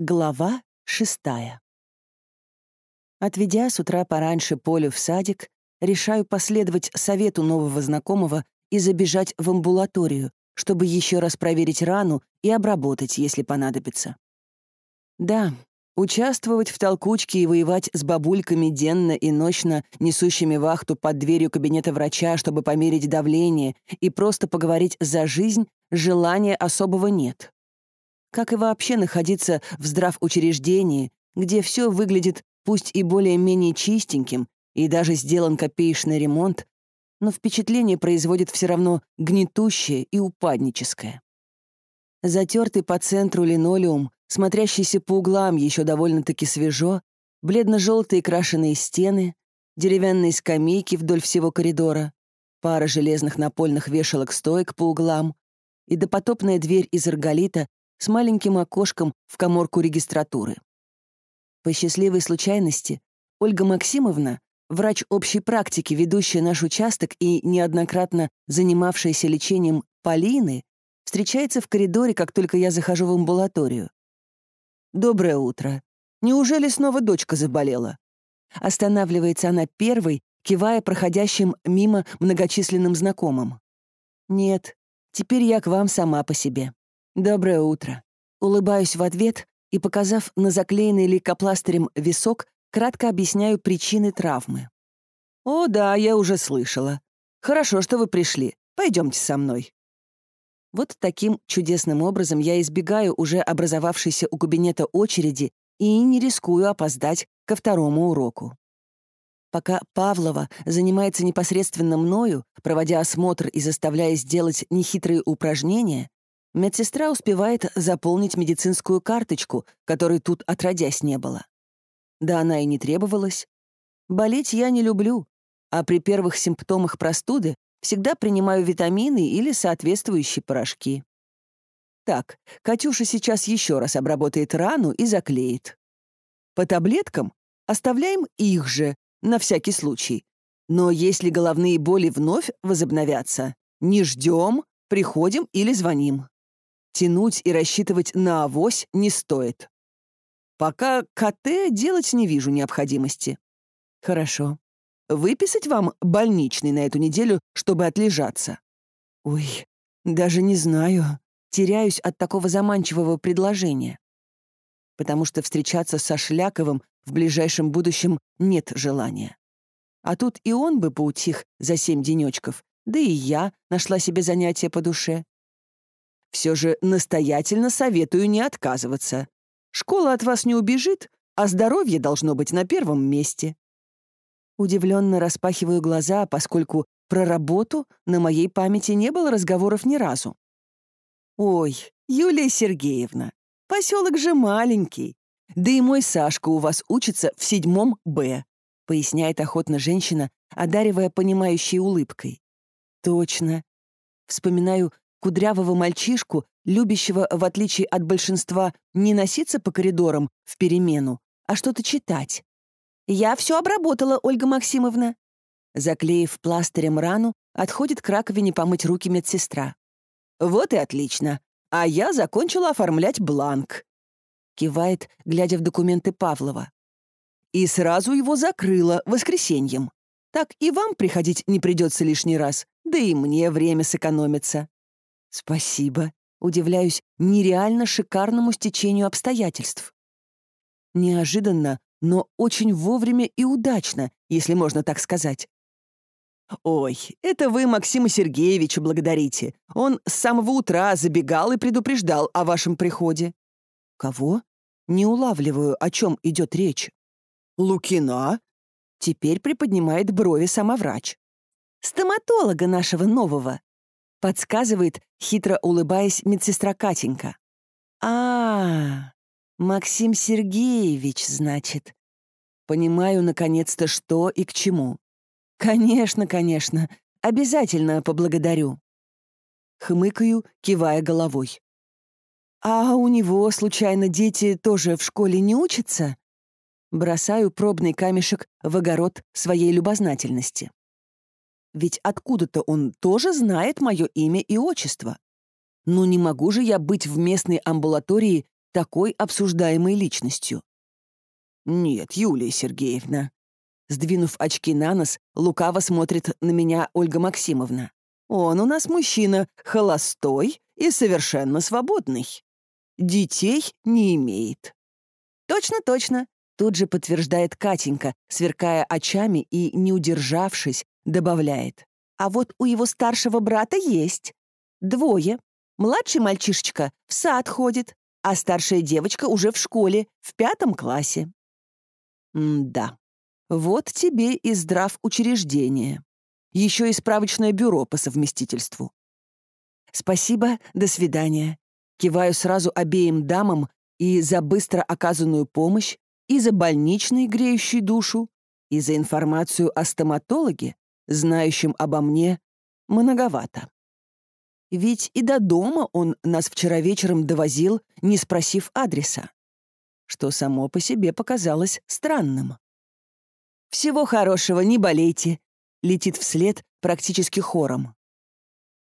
Глава шестая. Отведя с утра пораньше Полю в садик, решаю последовать совету нового знакомого и забежать в амбулаторию, чтобы еще раз проверить рану и обработать, если понадобится. Да, участвовать в толкучке и воевать с бабульками денно и ночно, несущими вахту под дверью кабинета врача, чтобы померить давление и просто поговорить за жизнь, желания особого нет как и вообще находиться в здравоучреждении, где все выглядит пусть и более-менее чистеньким, и даже сделан копеечный ремонт, но впечатление производит все равно гнетущее и упадническое. Затертый по центру линолеум, смотрящийся по углам еще довольно-таки свежо, бледно-желтые крашеные стены, деревянные скамейки вдоль всего коридора, пара железных напольных вешалок-стоек по углам и допотопная дверь из арголита с маленьким окошком в коморку регистратуры. По счастливой случайности Ольга Максимовна, врач общей практики, ведущая наш участок и неоднократно занимавшаяся лечением Полины, встречается в коридоре, как только я захожу в амбулаторию. «Доброе утро. Неужели снова дочка заболела?» Останавливается она первой, кивая проходящим мимо многочисленным знакомым. «Нет, теперь я к вам сама по себе». «Доброе утро». Улыбаюсь в ответ и, показав на заклеенный лейкопластырем висок, кратко объясняю причины травмы. «О, да, я уже слышала. Хорошо, что вы пришли. Пойдемте со мной». Вот таким чудесным образом я избегаю уже образовавшейся у кабинета очереди и не рискую опоздать ко второму уроку. Пока Павлова занимается непосредственно мною, проводя осмотр и заставляя сделать нехитрые упражнения, Медсестра успевает заполнить медицинскую карточку, которой тут отродясь не было. Да она и не требовалась. Болеть я не люблю, а при первых симптомах простуды всегда принимаю витамины или соответствующие порошки. Так, Катюша сейчас еще раз обработает рану и заклеит. По таблеткам оставляем их же, на всякий случай. Но если головные боли вновь возобновятся, не ждем, приходим или звоним. Тянуть и рассчитывать на авось не стоит. Пока КТ делать не вижу необходимости. Хорошо. Выписать вам больничный на эту неделю, чтобы отлежаться? Ой, даже не знаю. Теряюсь от такого заманчивого предложения. Потому что встречаться со Шляковым в ближайшем будущем нет желания. А тут и он бы поутих за семь денечков, да и я нашла себе занятие по душе. Все же настоятельно советую не отказываться. Школа от вас не убежит, а здоровье должно быть на первом месте. Удивленно распахиваю глаза, поскольку про работу на моей памяти не было разговоров ни разу. «Ой, Юлия Сергеевна, поселок же маленький. Да и мой Сашка у вас учится в седьмом Б», поясняет охотно женщина, одаривая понимающей улыбкой. «Точно». Вспоминаю кудрявого мальчишку, любящего, в отличие от большинства, не носиться по коридорам в перемену, а что-то читать. «Я все обработала, Ольга Максимовна». Заклеив пластырем рану, отходит к раковине помыть руки медсестра. «Вот и отлично. А я закончила оформлять бланк», — кивает, глядя в документы Павлова. «И сразу его закрыла воскресеньем. Так и вам приходить не придется лишний раз, да и мне время сэкономится». «Спасибо», удивляюсь нереально шикарному стечению обстоятельств. Неожиданно, но очень вовремя и удачно, если можно так сказать. «Ой, это вы Максима Сергеевича благодарите. Он с самого утра забегал и предупреждал о вашем приходе». «Кого?» Не улавливаю, о чем идет речь. «Лукина?» Теперь приподнимает брови самоврач. «Стоматолога нашего нового подсказывает, хитро улыбаясь, медсестра Катенька. А, Максим Сергеевич, значит. Понимаю, наконец-то, что и к чему. Конечно, конечно, обязательно поблагодарю. Хмыкаю, кивая головой. А у него, случайно, дети тоже в школе не учатся? Бросаю пробный камешек в огород своей любознательности. Ведь откуда-то он тоже знает мое имя и отчество. Но не могу же я быть в местной амбулатории такой обсуждаемой личностью. «Нет, Юлия Сергеевна». Сдвинув очки на нос, лукаво смотрит на меня Ольга Максимовна. «Он у нас мужчина холостой и совершенно свободный. Детей не имеет». «Точно, точно», — тут же подтверждает Катенька, сверкая очами и, не удержавшись, добавляет. «А вот у его старшего брата есть. Двое. Младший мальчишечка в сад ходит, а старшая девочка уже в школе, в пятом классе». М-да. Вот тебе и здрав учреждение. Еще и справочное бюро по совместительству. Спасибо, до свидания. Киваю сразу обеим дамам и за быстро оказанную помощь, и за больничный, греющий душу, и за информацию о стоматологе, знающем обо мне, многовато. Ведь и до дома он нас вчера вечером довозил, не спросив адреса что само по себе показалось странным. «Всего хорошего, не болейте», — летит вслед практически хором.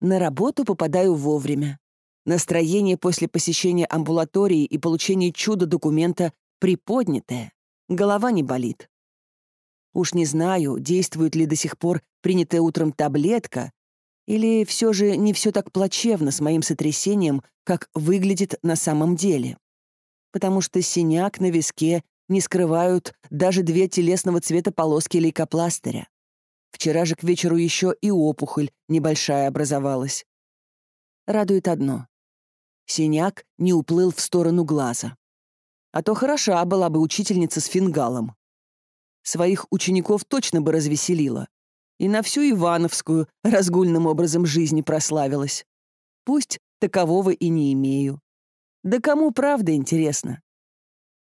На работу попадаю вовремя. Настроение после посещения амбулатории и получения чудо-документа приподнятое, голова не болит. Уж не знаю, действует ли до сих пор принятая утром таблетка, или все же не все так плачевно с моим сотрясением, как выглядит на самом деле потому что синяк на виске не скрывают даже две телесного цвета полоски лейкопластыря. Вчера же к вечеру еще и опухоль небольшая образовалась. Радует одно. Синяк не уплыл в сторону глаза. А то хороша была бы учительница с фингалом. Своих учеников точно бы развеселила. И на всю Ивановскую разгульным образом жизни прославилась. Пусть такового и не имею. Да кому правда интересно?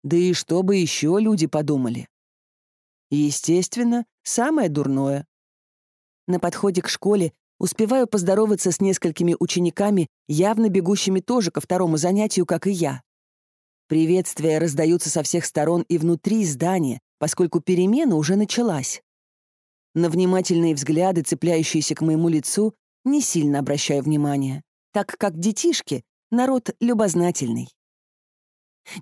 Да и что бы еще люди подумали? Естественно, самое дурное. На подходе к школе успеваю поздороваться с несколькими учениками, явно бегущими тоже ко второму занятию, как и я. Приветствия раздаются со всех сторон и внутри здания, поскольку перемена уже началась. На внимательные взгляды, цепляющиеся к моему лицу, не сильно обращаю внимания, так как детишки Народ любознательный.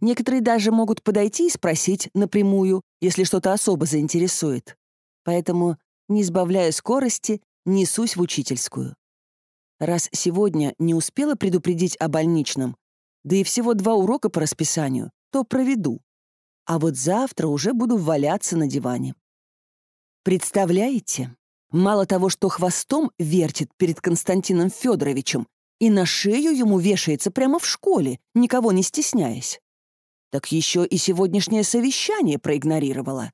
Некоторые даже могут подойти и спросить напрямую, если что-то особо заинтересует. Поэтому, не сбавляя скорости, несусь в учительскую. Раз сегодня не успела предупредить о больничном, да и всего два урока по расписанию, то проведу. А вот завтра уже буду валяться на диване. Представляете? Мало того, что хвостом вертит перед Константином Федоровичем, и на шею ему вешается прямо в школе, никого не стесняясь. Так еще и сегодняшнее совещание проигнорировала.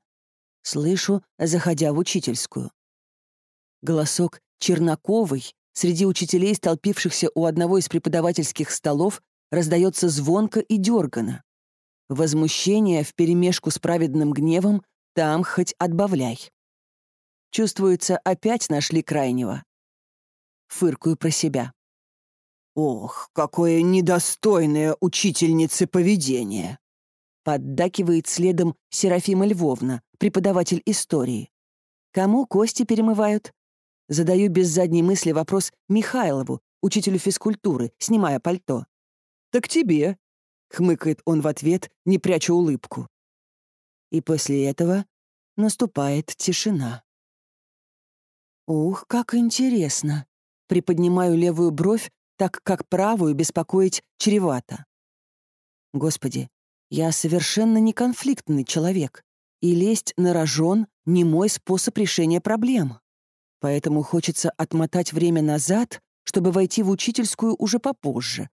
Слышу, заходя в учительскую. Голосок Чернаковой среди учителей, столпившихся у одного из преподавательских столов, раздается звонко и дергано. Возмущение вперемешку с праведным гневом там хоть отбавляй. Чувствуется, опять нашли крайнего. Фыркую про себя. «Ох, какое недостойное учительницы поведение!» Поддакивает следом Серафима Львовна, преподаватель истории. «Кому кости перемывают?» Задаю без задней мысли вопрос Михайлову, учителю физкультуры, снимая пальто. «Так тебе», — хмыкает он в ответ, не пряча улыбку. И после этого наступает тишина. «Ух, как интересно!» Приподнимаю левую бровь, так как правую беспокоить чревато. Господи, я совершенно не конфликтный человек, и лезть на рожон — не мой способ решения проблем. Поэтому хочется отмотать время назад, чтобы войти в учительскую уже попозже,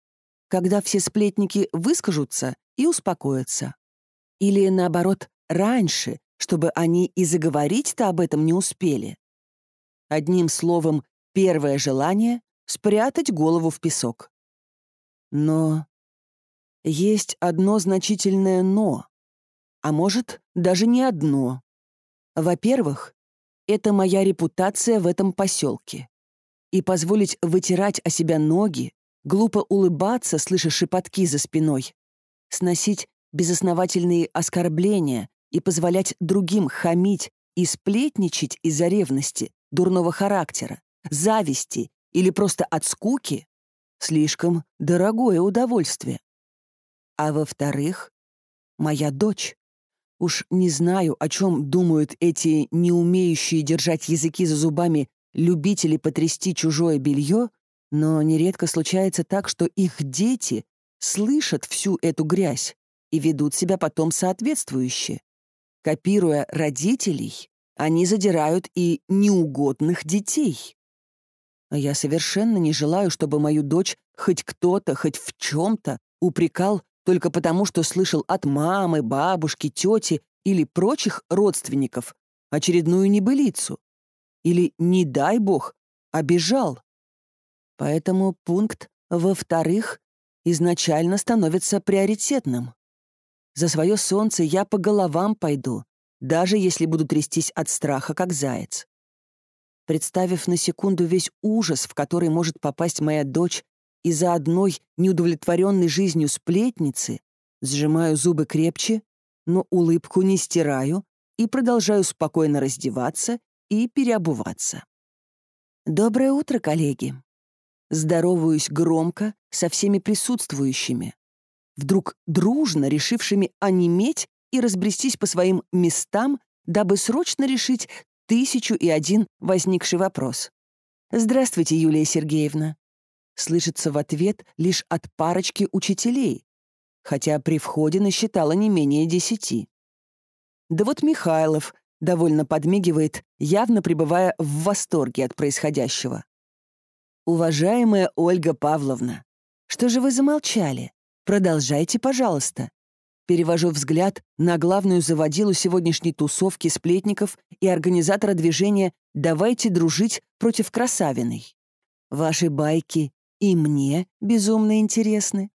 когда все сплетники выскажутся и успокоятся. Или, наоборот, раньше, чтобы они и заговорить-то об этом не успели. Одним словом, первое желание спрятать голову в песок. Но есть одно значительное «но», а может, даже не одно. Во-первых, это моя репутация в этом поселке. И позволить вытирать о себя ноги, глупо улыбаться, слыша шепотки за спиной, сносить безосновательные оскорбления и позволять другим хамить и сплетничать из-за ревности, дурного характера, зависти или просто от скуки — слишком дорогое удовольствие. А во-вторых, моя дочь. Уж не знаю, о чем думают эти не умеющие держать языки за зубами любители потрясти чужое белье, но нередко случается так, что их дети слышат всю эту грязь и ведут себя потом соответствующе. Копируя родителей, они задирают и неугодных детей. А я совершенно не желаю, чтобы мою дочь хоть кто-то, хоть в чем-то упрекал только потому, что слышал от мамы, бабушки, тети или прочих родственников очередную небылицу. Или, не дай бог, обижал. Поэтому пункт «во-вторых» изначально становится приоритетным. За свое солнце я по головам пойду, даже если буду трястись от страха, как заяц. Представив на секунду весь ужас, в который может попасть моя дочь из-за одной неудовлетворенной жизнью сплетницы, сжимаю зубы крепче, но улыбку не стираю и продолжаю спокойно раздеваться и переобуваться. «Доброе утро, коллеги!» Здороваюсь громко со всеми присутствующими, вдруг дружно решившими онеметь и разбрестись по своим местам, дабы срочно решить тысячу и один возникший вопрос. «Здравствуйте, Юлия Сергеевна!» слышится в ответ лишь от парочки учителей, хотя при входе насчитала не менее десяти. Да вот Михайлов довольно подмигивает, явно пребывая в восторге от происходящего. «Уважаемая Ольга Павловна, что же вы замолчали? Продолжайте, пожалуйста». Перевожу взгляд на главную заводилу сегодняшней тусовки сплетников и организатора движения «Давайте дружить против Красавиной». Ваши байки и мне безумно интересны.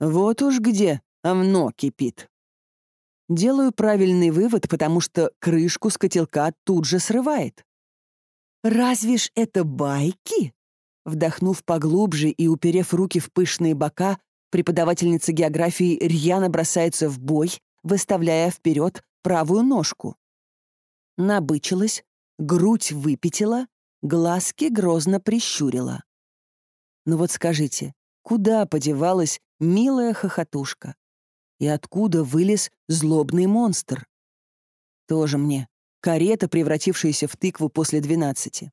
Вот уж где овно кипит. Делаю правильный вывод, потому что крышку с котелка тут же срывает. «Разве ж это байки?» Вдохнув поглубже и уперев руки в пышные бока, преподавательница географии рьяно бросается в бой, выставляя вперед правую ножку. Набычилась, грудь выпятила, глазки грозно прищурила. Ну вот скажите, куда подевалась милая хохотушка? И откуда вылез злобный монстр? Тоже мне. Карета, превратившаяся в тыкву после двенадцати.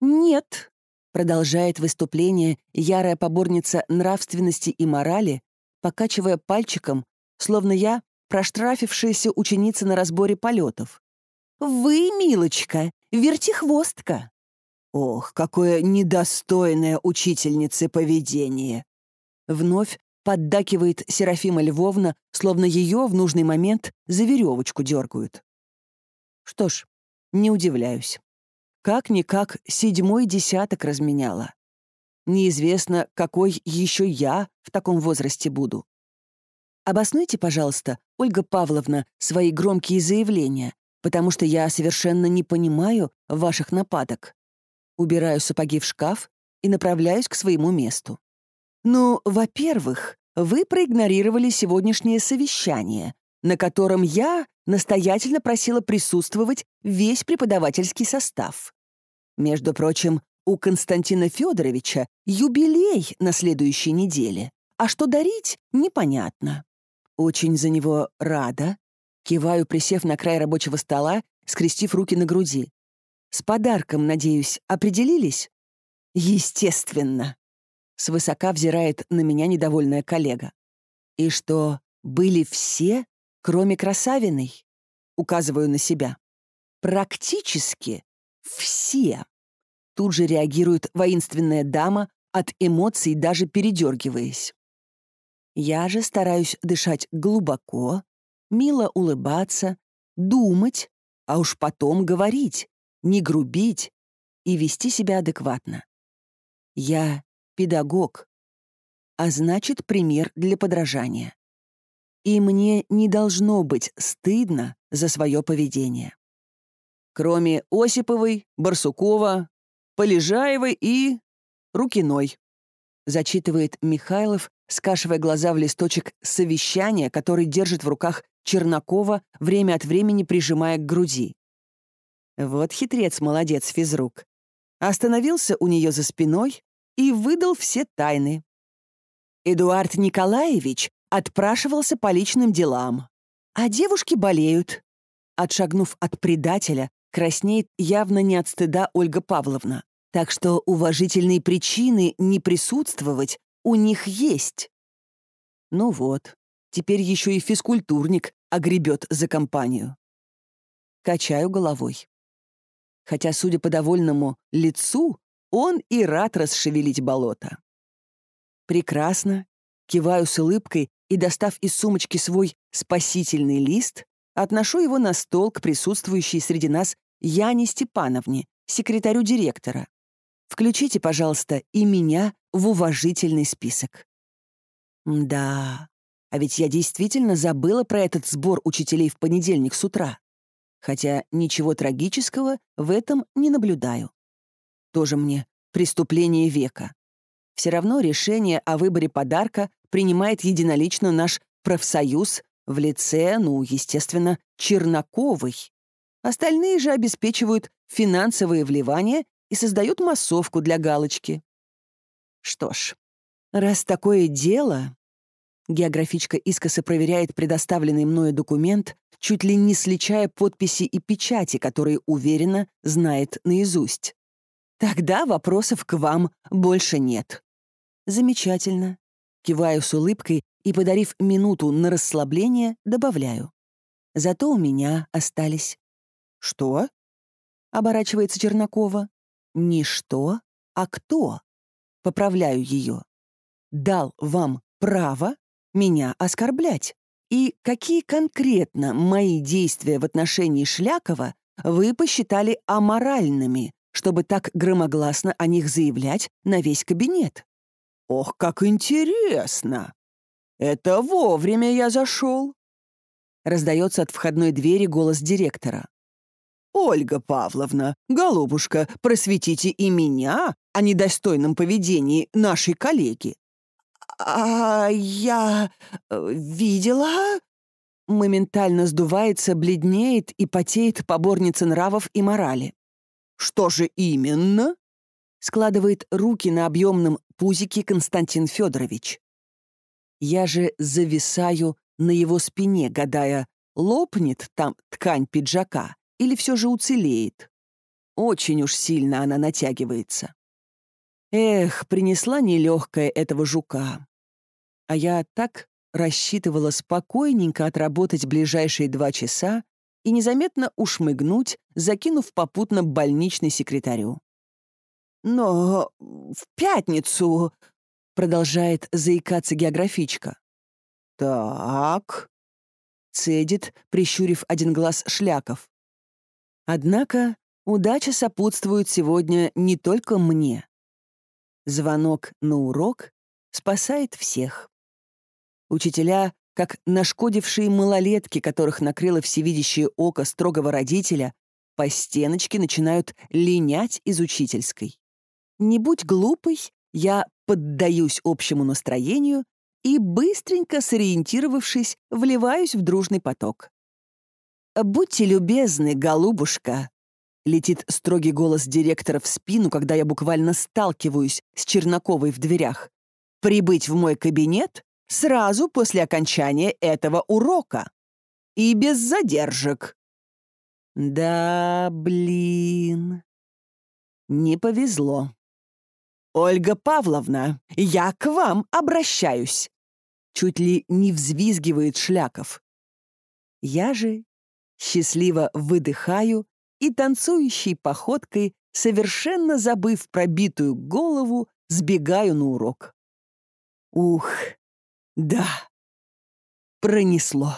«Нет», — продолжает выступление ярая поборница нравственности и морали, покачивая пальчиком, словно я проштрафившаяся ученица на разборе полетов. «Вы, милочка, вертихвостка!» Ох, какое недостойное учительницы поведение! Вновь поддакивает Серафима Львовна, словно ее в нужный момент за веревочку дергают. Что ж, не удивляюсь. Как-никак седьмой десяток разменяла. Неизвестно, какой еще я в таком возрасте буду. Обоснуйте, пожалуйста, Ольга Павловна, свои громкие заявления, потому что я совершенно не понимаю ваших нападок убираю сапоги в шкаф и направляюсь к своему месту. Ну, во-первых, вы проигнорировали сегодняшнее совещание, на котором я настоятельно просила присутствовать весь преподавательский состав. Между прочим, у Константина Федоровича юбилей на следующей неделе, а что дарить — непонятно. Очень за него рада. Киваю, присев на край рабочего стола, скрестив руки на груди. С подарком, надеюсь, определились? Естественно. Свысока взирает на меня недовольная коллега. И что, были все, кроме красавиной? Указываю на себя. Практически все. Тут же реагирует воинственная дама, от эмоций даже передергиваясь. Я же стараюсь дышать глубоко, мило улыбаться, думать, а уж потом говорить, не грубить и вести себя адекватно. Я педагог, а значит, пример для подражания. И мне не должно быть стыдно за свое поведение. Кроме Осиповой, Барсукова, Полежаевой и Рукиной, зачитывает Михайлов, скашивая глаза в листочек совещания, который держит в руках Чернакова, время от времени прижимая к груди. Вот хитрец-молодец физрук. Остановился у нее за спиной и выдал все тайны. Эдуард Николаевич отпрашивался по личным делам, а девушки болеют. Отшагнув от предателя, краснеет явно не от стыда Ольга Павловна. Так что уважительные причины не присутствовать у них есть. Ну вот, теперь еще и физкультурник огребет за компанию. Качаю головой. Хотя, судя по довольному лицу, он и рад расшевелить болото. Прекрасно. Киваю с улыбкой и, достав из сумочки свой спасительный лист, отношу его на стол к присутствующей среди нас Яне Степановне, секретарю директора. Включите, пожалуйста, и меня в уважительный список. Да, а ведь я действительно забыла про этот сбор учителей в понедельник с утра. Хотя ничего трагического в этом не наблюдаю. Тоже мне преступление века. Все равно решение о выборе подарка принимает единолично наш профсоюз в лице, ну, естественно, Чернаковой. Остальные же обеспечивают финансовые вливания и создают массовку для галочки. Что ж, раз такое дело... Географичка искоса проверяет предоставленный мною документ, чуть ли не сличая подписи и печати, которые, уверенно, знает наизусть. Тогда вопросов к вам больше нет. Замечательно. Киваю с улыбкой и, подарив минуту на расслабление, добавляю. Зато у меня остались. Что? Оборачивается Чернакова. Не что, а кто? Поправляю ее. Дал вам право меня оскорблять. И какие конкретно мои действия в отношении Шлякова вы посчитали аморальными, чтобы так громогласно о них заявлять на весь кабинет? Ох, как интересно! Это вовремя я зашел. Раздается от входной двери голос директора. «Ольга Павловна, голубушка, просветите и меня о недостойном поведении нашей коллеги». «А я э, видела...» Моментально сдувается, бледнеет и потеет поборница нравов и морали. «Что же именно?» Складывает руки на объемном пузике Константин Федорович. Я же зависаю на его спине, гадая, лопнет там ткань пиджака или все же уцелеет. Очень уж сильно она натягивается. Эх, принесла нелегкая этого жука. А я так рассчитывала спокойненько отработать ближайшие два часа и незаметно ушмыгнуть, закинув попутно больничный секретарю. «Но в пятницу...» — продолжает заикаться географичка. «Так...» — цедит, прищурив один глаз Шляков. Однако удача сопутствует сегодня не только мне. Звонок на урок спасает всех. Учителя, как нашкодившие малолетки, которых накрыло всевидящее око строгого родителя, по стеночке начинают линять из учительской. Не будь глупой, я поддаюсь общему настроению и, быстренько сориентировавшись, вливаюсь в дружный поток. «Будьте любезны, голубушка!» Летит строгий голос директора в спину, когда я буквально сталкиваюсь с Чернаковой в дверях. «Прибыть в мой кабинет сразу после окончания этого урока. И без задержек». «Да, блин...» Не повезло. «Ольга Павловна, я к вам обращаюсь!» Чуть ли не взвизгивает Шляков. Я же Счастливо выдыхаю и танцующей походкой, совершенно забыв пробитую голову, сбегаю на урок. Ух, да, пронесло.